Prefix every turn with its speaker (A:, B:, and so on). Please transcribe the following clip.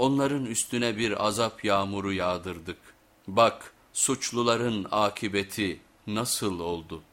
A: onların üstüne bir azap yağmuru yağdırdık. Bak suçluların akibeti nasıl oldu?''